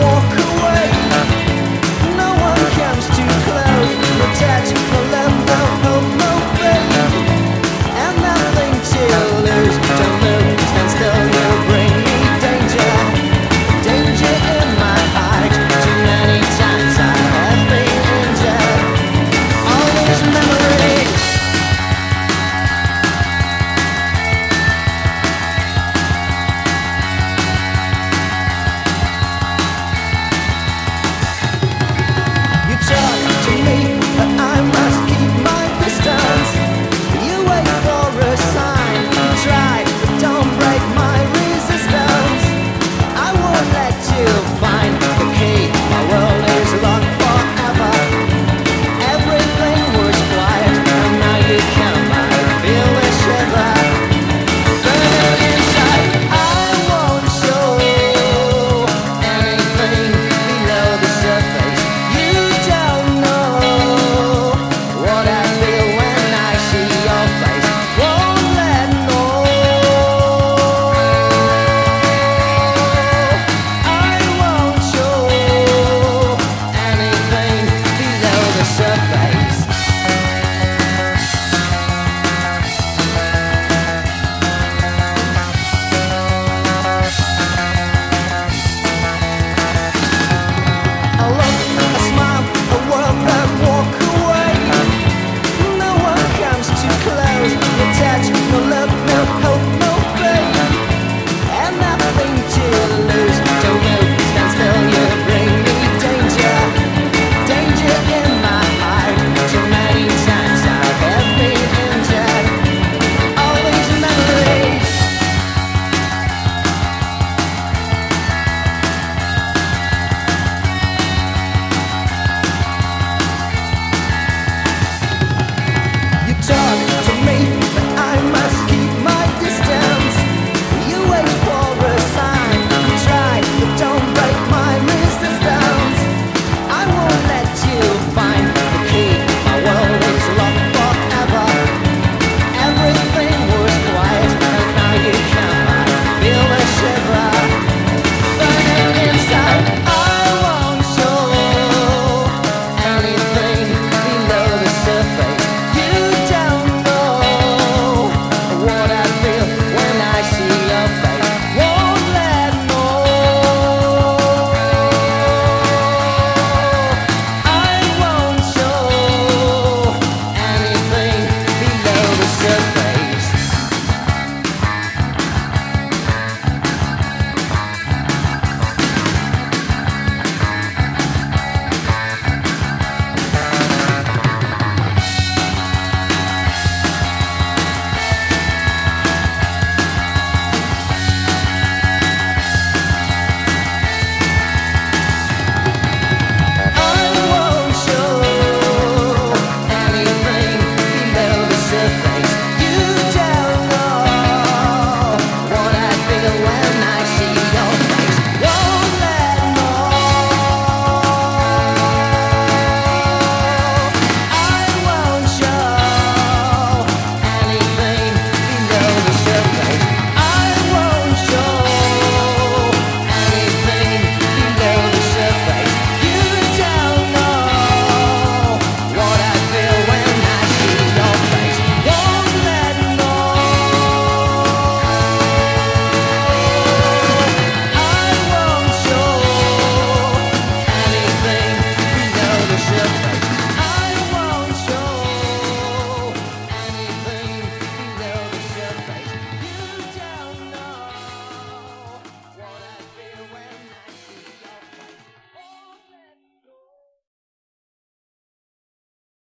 walk